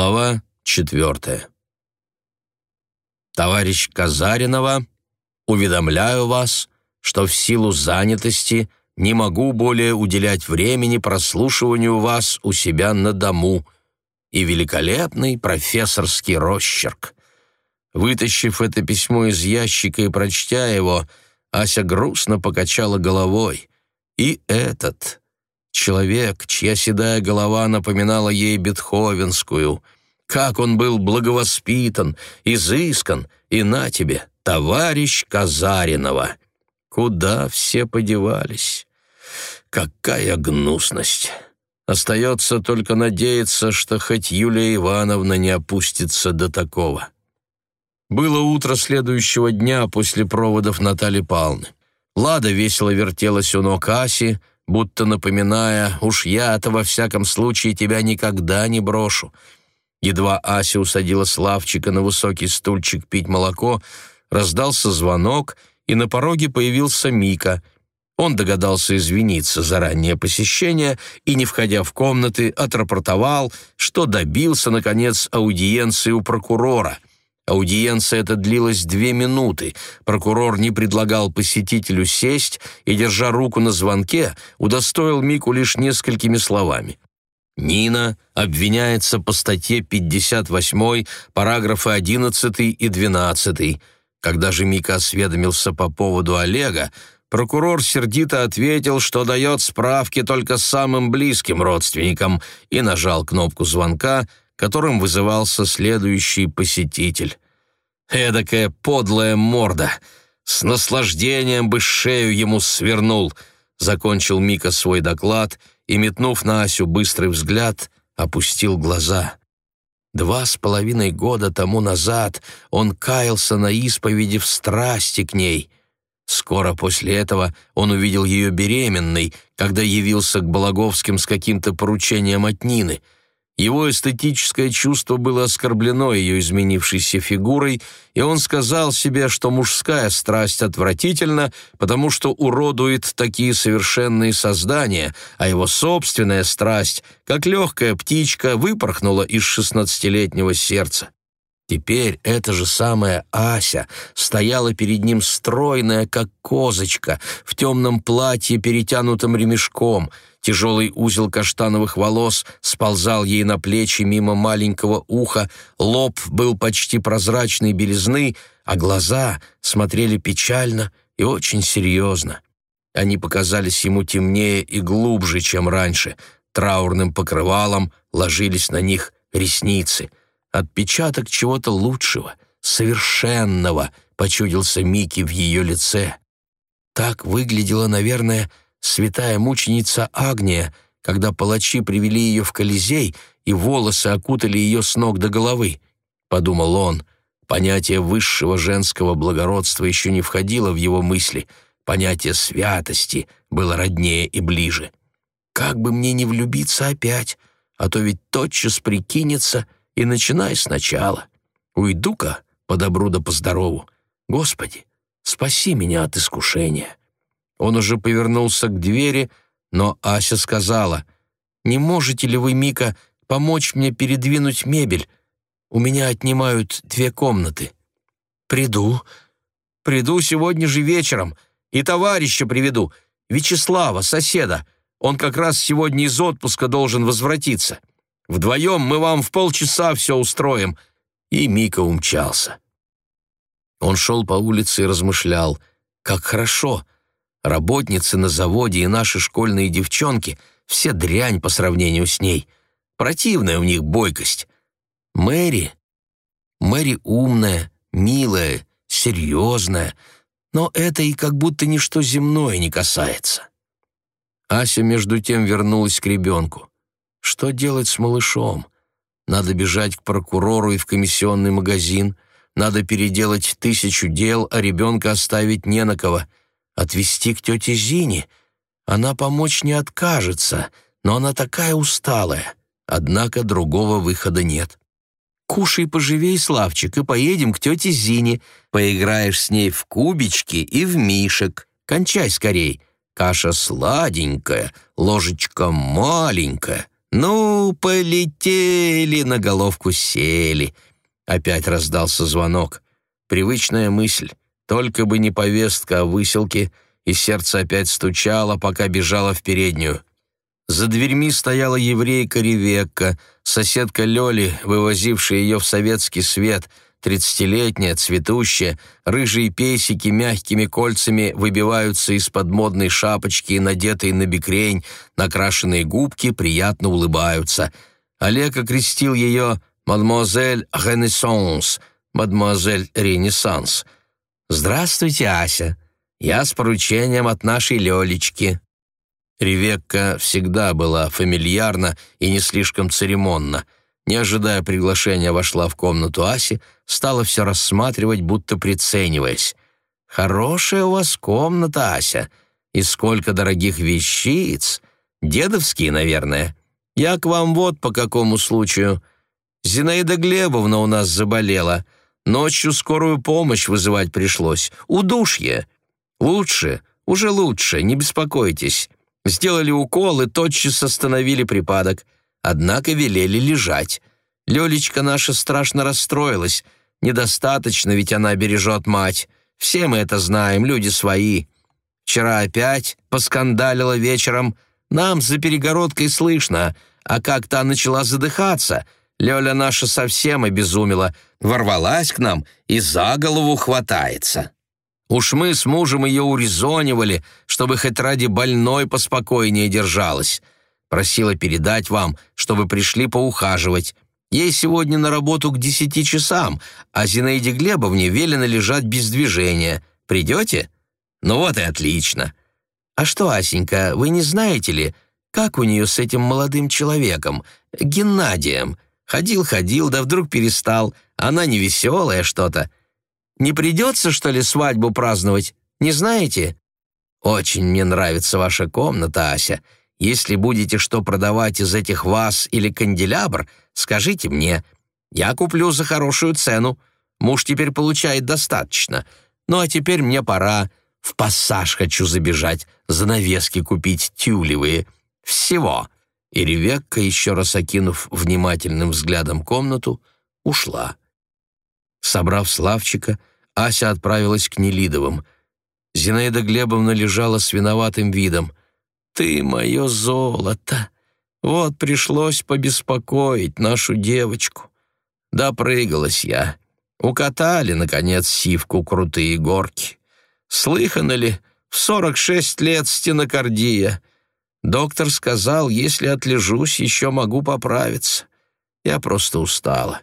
Глава четвертая. Товарищ Казаринова, уведомляю вас, что в силу занятости не могу более уделять времени прослушиванию вас у себя на дому и великолепный профессорский росчерк. Вытащив это письмо из ящика и прочтя его, Ася грустно покачала головой. И этот, Человек, чья седая голова напоминала ей бетховенскую. Как он был благовоспитан, изыскан, и на тебе, товарищ Казаринова. Куда все подевались? Какая гнусность! Остается только надеяться, что хоть Юлия Ивановна не опустится до такого. Было утро следующего дня после проводов Натальи Павловны. Лада весело вертелась у ног Аси, будто напоминая «Уж я-то во всяком случае тебя никогда не брошу». Едва Ася усадила Славчика на высокий стульчик пить молоко, раздался звонок, и на пороге появился Мика. Он догадался извиниться за раннее посещение и, не входя в комнаты, отрапортовал, что добился, наконец, аудиенции у прокурора — Аудиенция эта длилась две минуты. Прокурор не предлагал посетителю сесть и, держа руку на звонке, удостоил Мику лишь несколькими словами. Нина обвиняется по статье 58, параграфы 11 и 12. Когда же Мика осведомился по поводу Олега, прокурор сердито ответил, что дает справки только самым близким родственникам, и нажал кнопку звонка, которым вызывался следующий посетитель. Эдакая подлая морда. С наслаждением бы шею ему свернул. Закончил Мика свой доклад и, метнув на Асю быстрый взгляд, опустил глаза. Два с половиной года тому назад он каялся на исповеди в страсти к ней. Скоро после этого он увидел ее беременной, когда явился к Балаговским с каким-то поручением от Нины — его эстетическое чувство было оскорблено ее изменившейся фигурой, и он сказал себе, что мужская страсть отвратительна, потому что уродует такие совершенные создания, а его собственная страсть, как легкая птичка, выпорхнула из шестнадцатилетнего сердца. Теперь эта же самая Ася стояла перед ним стройная, как козочка, в темном платье, перетянутом ремешком. Тяжелый узел каштановых волос сползал ей на плечи мимо маленького уха, лоб был почти прозрачной белизны, а глаза смотрели печально и очень серьезно. Они показались ему темнее и глубже, чем раньше. Траурным покрывалом ложились на них ресницы — Отпечаток чего-то лучшего, совершенного, почудился Микки в ее лице. Так выглядела, наверное, святая мученица Агния, когда палачи привели ее в Колизей и волосы окутали ее с ног до головы. Подумал он, понятие высшего женского благородства еще не входило в его мысли, понятие святости было роднее и ближе. Как бы мне не влюбиться опять, а то ведь тотчас прикинется — и начинай сначала. Уйду-ка по добру да по здорову. Господи, спаси меня от искушения». Он уже повернулся к двери, но Ася сказала, «Не можете ли вы, Мика, помочь мне передвинуть мебель? У меня отнимают две комнаты». «Приду. Приду сегодня же вечером. И товарища приведу, Вячеслава, соседа. Он как раз сегодня из отпуска должен возвратиться». Вдвоем мы вам в полчаса все устроим». И Мика умчался. Он шел по улице и размышлял. «Как хорошо! Работницы на заводе и наши школьные девчонки — все дрянь по сравнению с ней. Противная у них бойкость. Мэри? Мэри умная, милая, серьезная, но это и как будто ничто земное не касается». Ася между тем вернулась к ребенку. Что делать с малышом? Надо бежать к прокурору и в комиссионный магазин. Надо переделать тысячу дел, а ребенка оставить не на кого. Отвезти к тете Зине? Она помочь не откажется, но она такая усталая. Однако другого выхода нет. Кушай поживей, Славчик, и поедем к тете Зине. Поиграешь с ней в кубички и в мишек. Кончай скорей. Каша сладенькая, ложечка маленькая. «Ну, полетели, на головку сели!» Опять раздался звонок. Привычная мысль. Только бы не повестка о выселке, и сердце опять стучало, пока бежало в переднюю. За дверьми стояла еврейка Ревекка, соседка Лёли, вывозившая ее в советский свет, тридцатилетняя, цветущая, рыжие песики мягкими кольцами выбиваются из-под модной шапочки, надетой на бикрень, накрашенные губки приятно улыбаются. Олег окрестил ее «Мадемуазель Ренессанс», «Мадемуазель Ренессанс». «Здравствуйте, Ася. Я с поручением от нашей Лёлечки». Ревекка всегда была фамильярна и не слишком церемонна. Не ожидая приглашения, вошла в комнату Аси, стала все рассматривать, будто прицениваясь. «Хорошая у вас комната, Ася, и сколько дорогих вещиц! Дедовские, наверное. Я к вам вот по какому случаю. Зинаида Глебовна у нас заболела. Ночью скорую помощь вызывать пришлось. Удушье. Лучше, уже лучше, не беспокойтесь. Сделали укол и тотчас остановили припадок. Однако велели лежать. Лёлечка наша страшно расстроилась. Недостаточно, ведь она бережет мать. Все мы это знаем, люди свои. Вчера опять поскандалила вечером. Нам за перегородкой слышно, а как та начала задыхаться. Лёля наша совсем обезумела, ворвалась к нам и за голову хватается. Уж мы с мужем ее урезонивали, чтобы хоть ради больной поспокойнее держалась. Просила передать вам, чтобы пришли поухаживать. Ей сегодня на работу к десяти часам, а Зинаиде Глебовне велено лежать без движения. Придете? Ну вот и отлично. А что, Асенька, вы не знаете ли, как у нее с этим молодым человеком, Геннадием? Ходил-ходил, да вдруг перестал. Она невеселая что-то. Не придется, что ли, свадьбу праздновать? Не знаете? Очень мне нравится ваша комната, Ася. Если будете что продавать из этих ваз или канделябр, скажите мне. Я куплю за хорошую цену. Муж теперь получает достаточно. Ну а теперь мне пора. В пассаж хочу забежать, занавески купить тюлевые. Всего». И Ревекка, еще раз окинув внимательным взглядом комнату, ушла. Собрав Славчика, Ася отправилась к Нелидовым. Зинаида Глебовна лежала с виноватым видом. «Ты мое золото! Вот пришлось побеспокоить нашу девочку. Допрыгалась я. Укатали, наконец, сивку крутые горки. Слыхано ли, в сорок шесть лет стенокардия. Доктор сказал, если отлежусь, еще могу поправиться. Я просто устала.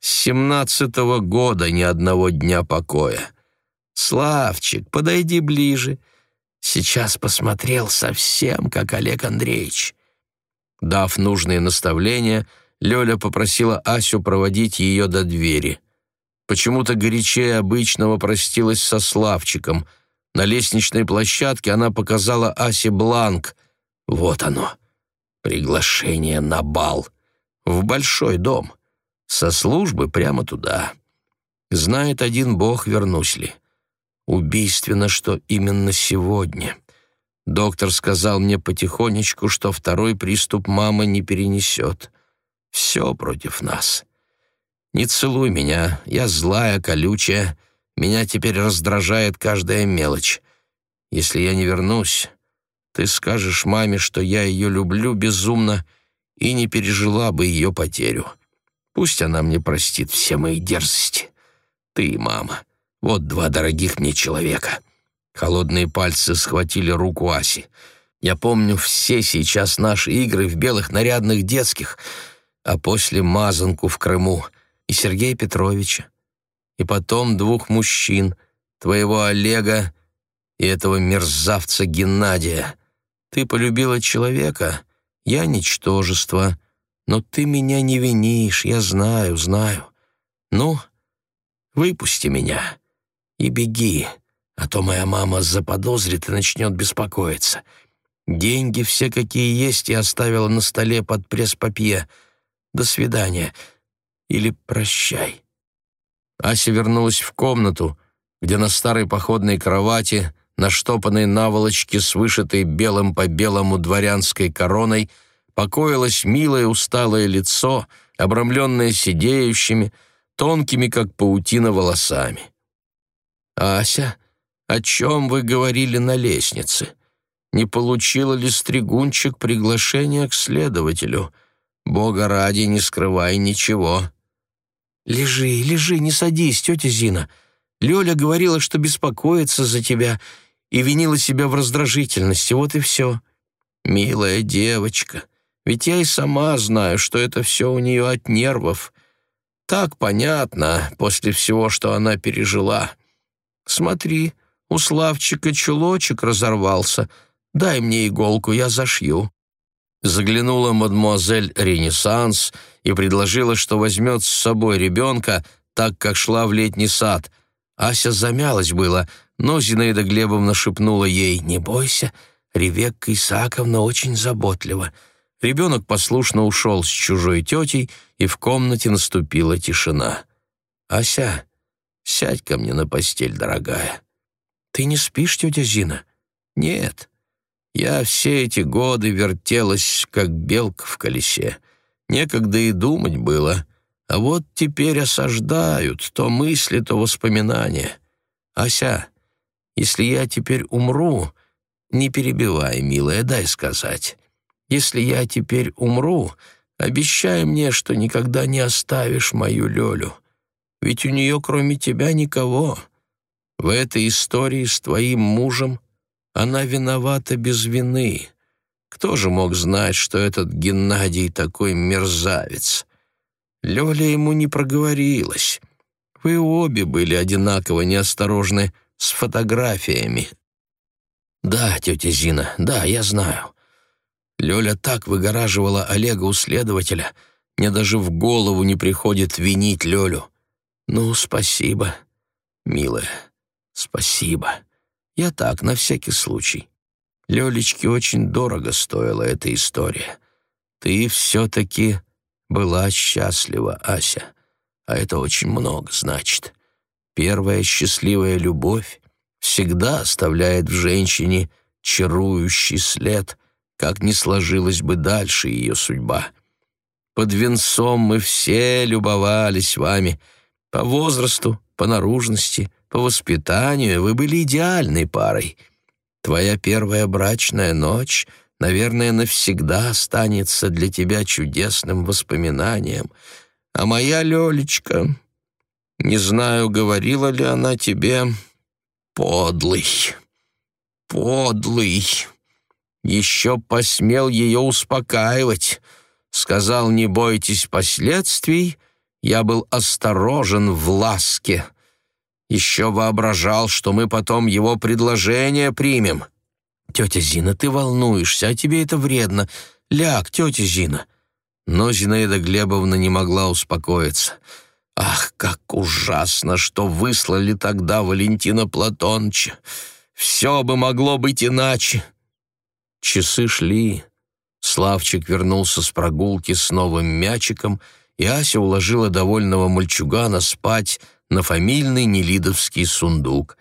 С семнадцатого года ни одного дня покоя. Славчик, подойди ближе. Сейчас посмотрел совсем, как Олег Андреевич. Дав нужные наставления, Лёля попросила Асю проводить ее до двери. Почему-то горячее обычного простилась со Славчиком. На лестничной площадке она показала Асе бланк. Вот оно, приглашение на бал. В большой дом. Со службы прямо туда. Знает один бог, вернусь ли. Убийственно, что именно сегодня. Доктор сказал мне потихонечку, что второй приступ мама не перенесет. Все против нас. Не целуй меня, я злая, колючая. Меня теперь раздражает каждая мелочь. Если я не вернусь, ты скажешь маме, что я ее люблю безумно и не пережила бы ее потерю. Пусть она мне простит все мои дерзости. Ты и мама. Вот два дорогих мне человека». Холодные пальцы схватили руку Аси. «Я помню все сейчас наши игры в белых нарядных детских, а после мазанку в Крыму и Сергея Петровича, и потом двух мужчин, твоего Олега и этого мерзавца Геннадия. Ты полюбила человека, я — ничтожество». Но ты меня не винишь, я знаю, знаю. Ну, выпусти меня и беги, а то моя мама заподозрит и начнет беспокоиться. Деньги все, какие есть, я оставила на столе под пресс-папье. До свидания. Или прощай». Ася вернулась в комнату, где на старой походной кровати, на штопанной наволочке с вышитой белым по белому дворянской короной, покоилось милое усталое лицо, обрамленное сидеющими, тонкими, как паутина, волосами. «Ася, о чем вы говорили на лестнице? Не получила ли стригунчик приглашение к следователю? Бога ради, не скрывай ничего». «Лежи, лежи, не садись, тетя Зина. Лёля говорила, что беспокоится за тебя и винила себя в раздражительности, вот и все. Милая девочка, ведь я и сама знаю, что это все у нее от нервов. Так понятно после всего, что она пережила. Смотри, у Славчика чулочек разорвался. Дай мне иголку, я зашью». Заглянула мадемуазель Ренессанс и предложила, что возьмет с собой ребенка, так как шла в летний сад. Ася замялась было, но Зинаида Глебовна шепнула ей «Не бойся, Ревекка Исааковна очень заботлива». Ребенок послушно ушел с чужой тетей, и в комнате наступила тишина. «Ася, сядь ко мне на постель, дорогая». «Ты не спишь, тетя Зина?» «Нет. Я все эти годы вертелась, как белка в колесе. Некогда и думать было. А вот теперь осаждают то мысли, то воспоминания. Ася, если я теперь умру, не перебивай, милая, дай сказать. Если я теперь умру, обещай мне, что никогда не оставишь мою Лёлю. Ведь у нее кроме тебя никого. В этой истории с твоим мужем она виновата без вины. Кто же мог знать, что этот Геннадий такой мерзавец? Лёля ему не проговорилась. Вы обе были одинаково неосторожны с фотографиями. Да, тетя Зина, да, я знаю. Лёля так выгораживала Олега у следователя, мне даже в голову не приходит винить Лёлю. Ну, спасибо, милая, спасибо. Я так, на всякий случай. Лёлечке очень дорого стоила эта история. Ты все-таки была счастлива, Ася, а это очень много значит. Первая счастливая любовь всегда оставляет в женщине чарующий след, как ни сложилась бы дальше ее судьба. Под венцом мы все любовались вами. По возрасту, по наружности, по воспитанию вы были идеальной парой — Твоя первая брачная ночь, наверное, навсегда останется для тебя чудесным воспоминанием. А моя Лёлечка, не знаю, говорила ли она тебе, подлый, подлый. Еще посмел ее успокаивать. Сказал, не бойтесь последствий, я был осторожен в ласке. Еще воображал, что мы потом его предложение примем. Тетя Зина, ты волнуешься, а тебе это вредно. Ляг, тетя Зина. Но Зинаида Глебовна не могла успокоиться. Ах, как ужасно, что выслали тогда Валентина Платоновича. Все бы могло быть иначе. Часы шли. Славчик вернулся с прогулки с новым мячиком, и Ася уложила довольного мальчугана спать на фамильный нелидовский сундук.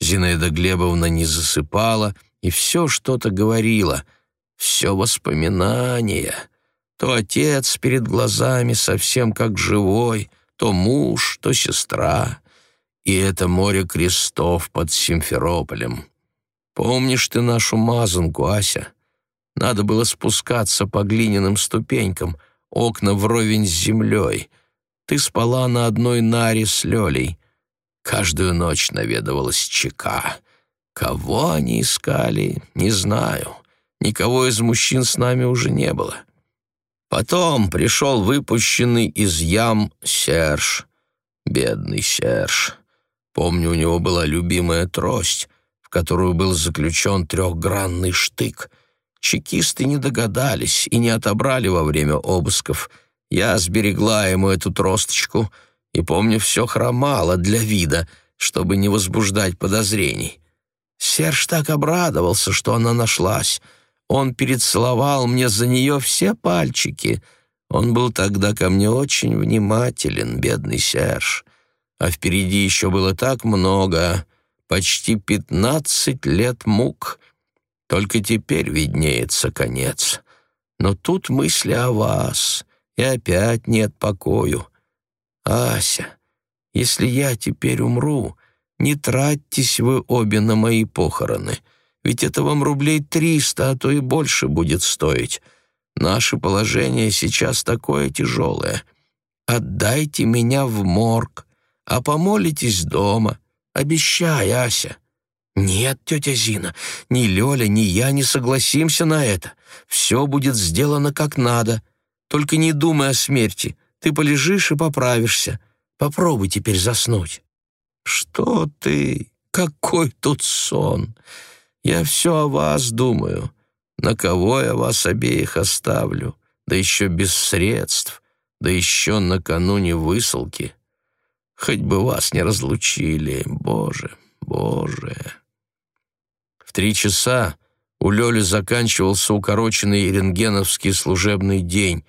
Зинаида Глебовна не засыпала и все что-то говорила. Все воспоминания. То отец перед глазами совсем как живой, то муж, то сестра. И это море крестов под Симферополем. Помнишь ты нашу мазанку, Ася? Надо было спускаться по глиняным ступенькам, окна вровень с землей — ты спала на одной наре с Лёлей. Каждую ночь наведывалась чека. Кого они искали, не знаю. Никого из мужчин с нами уже не было. Потом пришел выпущенный из ям Серж. Бедный Серж. Помню, у него была любимая трость, в которую был заключен трехгранный штык. Чекисты не догадались и не отобрали во время обысков — я сберегла ему эту тросточку и, помню, все хромало для вида, чтобы не возбуждать подозрений. Серж так обрадовался, что она нашлась. Он перецеловал мне за нее все пальчики. Он был тогда ко мне очень внимателен, бедный Серж. А впереди еще было так много, почти пятнадцать лет мук. Только теперь виднеется конец. Но тут мысли о вас, и опять нет покою. Ася, если я теперь умру, не тратьтесь вы обе на мои похороны, ведь это вам рублей триста, а то и больше будет стоить. Наше положение сейчас такое тяжелое. Отдайте меня в морг, а помолитесь дома. Обещай, Ася». «Нет, тетя Зина, ни Лёля, ни я не согласимся на это. Все будет сделано как надо. Только не думай о смерти. Ты полежишь и поправишься. Попробуй теперь заснуть». «Что ты? Какой тут сон? Я все о вас думаю. На кого я вас обеих оставлю? Да еще без средств, да еще накануне высылки. Хоть бы вас не разлучили, Боже, Боже!» В три часа у Лёли заканчивался укороченный рентгеновский служебный день.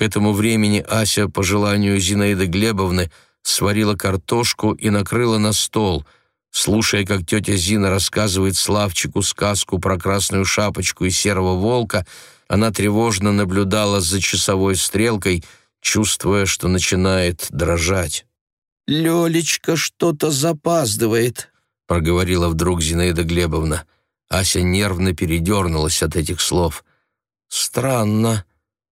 К этому времени Ася, по желанию Зинаиды Глебовны, сварила картошку и накрыла на стол. Слушая, как тетя Зина рассказывает Славчику сказку про красную шапочку и серого волка, она тревожно наблюдала за часовой стрелкой, чувствуя, что начинает дрожать. «Лёлечка что-то запаздывает», — проговорила вдруг Зинаида Глебовна. Ася нервно передернулась от этих слов. «Странно,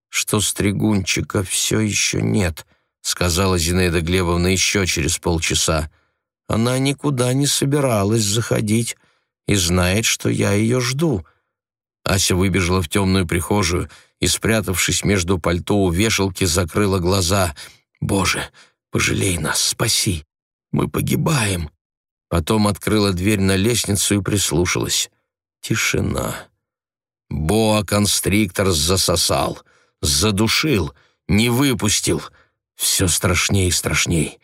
что стригунчика все еще нет», — сказала Зинаида Глебовна еще через полчаса. «Она никуда не собиралась заходить и знает, что я ее жду». Ася выбежала в темную прихожую и, спрятавшись между пальто у вешалки, закрыла глаза. «Боже, пожалей нас, спаси! Мы погибаем!» Потом открыла дверь на лестницу и прислушалась. Тишина. Боа-констриктор засосал, задушил, не выпустил — все страшней и страшней.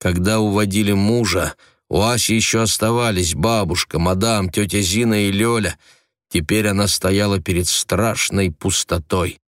Когда уводили мужа, у Аси еще оставались бабушка, мадам, тетя Зина и Лёля. Теперь она стояла перед страшной пустотой.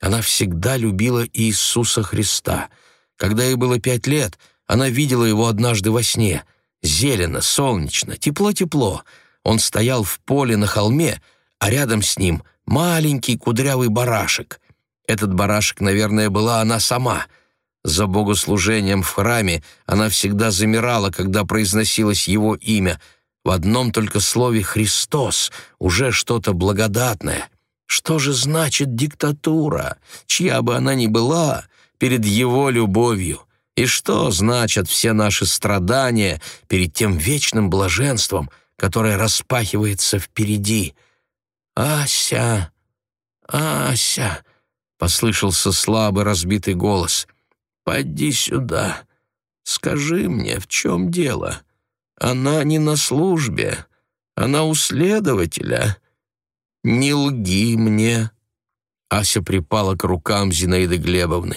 Она всегда любила Иисуса Христа. Когда ей было пять лет, она видела его однажды во сне. Зелено, солнечно, тепло-тепло. Он стоял в поле на холме, а рядом с ним маленький кудрявый барашек. Этот барашек, наверное, была она сама — за богослужением в храме она всегда замирала, когда произносилось его имя. В одном только слове «Христос» уже что-то благодатное. Что же значит диктатура, чья бы она ни была, перед его любовью? И что значат все наши страдания перед тем вечным блаженством, которое распахивается впереди? «Ася! Ася!» — послышался слабый разбитый голос — Поди сюда. Скажи мне, в чем дело? Она не на службе, она у следователя. Не лги мне». Ася припала к рукам Зинаиды Глебовны.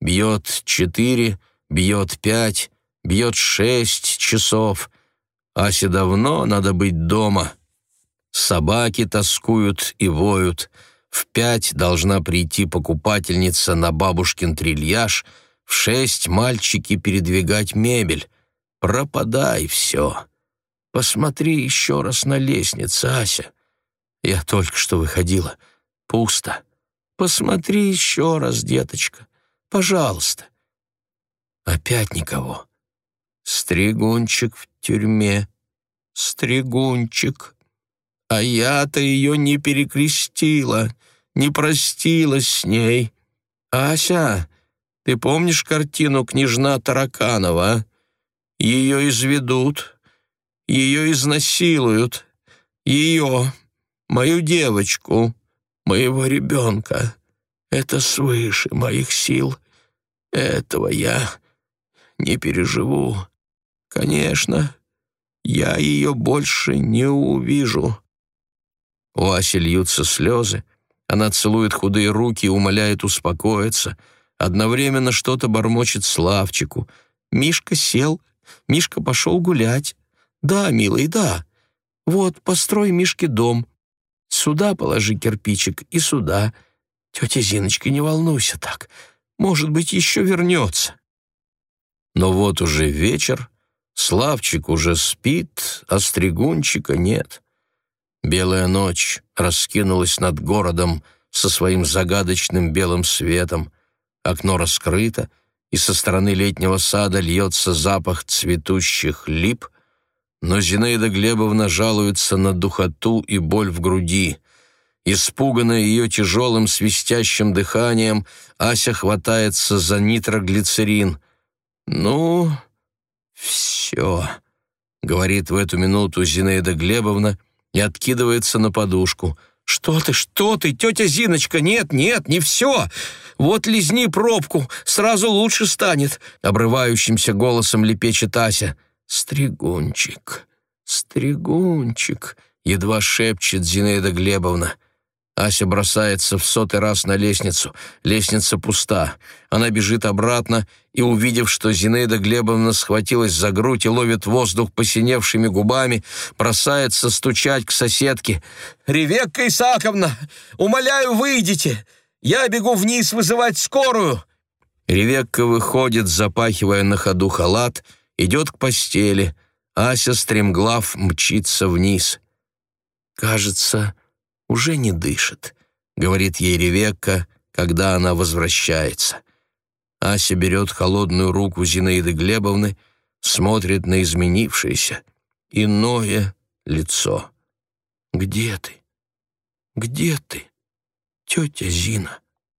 Бьет четыре, бьет пять, бьет шесть часов. Асе давно надо быть дома. Собаки тоскуют и воют. В пять должна прийти покупательница на бабушкин трильяж — в шесть мальчики передвигать мебель. Пропадай все. Посмотри еще раз на лестницу, Ася. Я только что выходила. Пусто. Посмотри еще раз, деточка. Пожалуйста. Опять никого. Стригунчик в тюрьме. Стригунчик. А я-то ее не перекрестила, не простилась с ней. Ася, ты помнишь картину «Княжна Тараканова»? Ее изведут, ее изнасилуют, ее, мою девочку, моего ребенка. Это свыше моих сил. Этого я не переживу. Конечно, я ее больше не увижу. У Аси льются слезы. Она целует худые руки и умоляет успокоиться — Одновременно что-то бормочет Славчику. Мишка сел, Мишка пошел гулять. Да, милый, да. Вот, построй Мишке дом. Сюда положи кирпичик и сюда. Тетя Зиночка, не волнуйся так. Может быть, еще вернется. Но вот уже вечер, Славчик уже спит, а стригунчика нет. Белая ночь раскинулась над городом, со своим загадочным белым светом. Окно раскрыто, и со стороны летнего сада льется запах цветущих лип, но Зинаида Глебовна жалуется на духоту и боль в груди. Испуганная ее тяжелым свистящим дыханием, Ася хватается за нитроглицерин. «Ну, все», — говорит в эту минуту Зинаида Глебовна и откидывается на подушку. «Что ты, что ты, тетя Зиночка, нет, нет, не все! Вот лизни пробку, сразу лучше станет!» Обрывающимся голосом лепечет Ася. «Стригунчик, стригунчик!» Едва шепчет Зинаида Глебовна. Ася бросается в сотый раз на лестницу. Лестница пуста. Она бежит обратно и, увидев, что Зинаида Глебовна схватилась за грудь и ловит воздух посиневшими губами, бросается стучать к соседке. «Ревекка Исааковна, умоляю, выйдите! Я бегу вниз вызывать скорую!» Ревекка выходит, запахивая на ходу халат, идет к постели. Ася стремглав мчится вниз. Кажется, уже не дышит», — говорит ей Ревекка, когда она возвращается. Ася берет холодную руку Зинаиды Глебовны, смотрит на изменившееся, иное лицо. «Где ты? Где ты, тетя Зина?»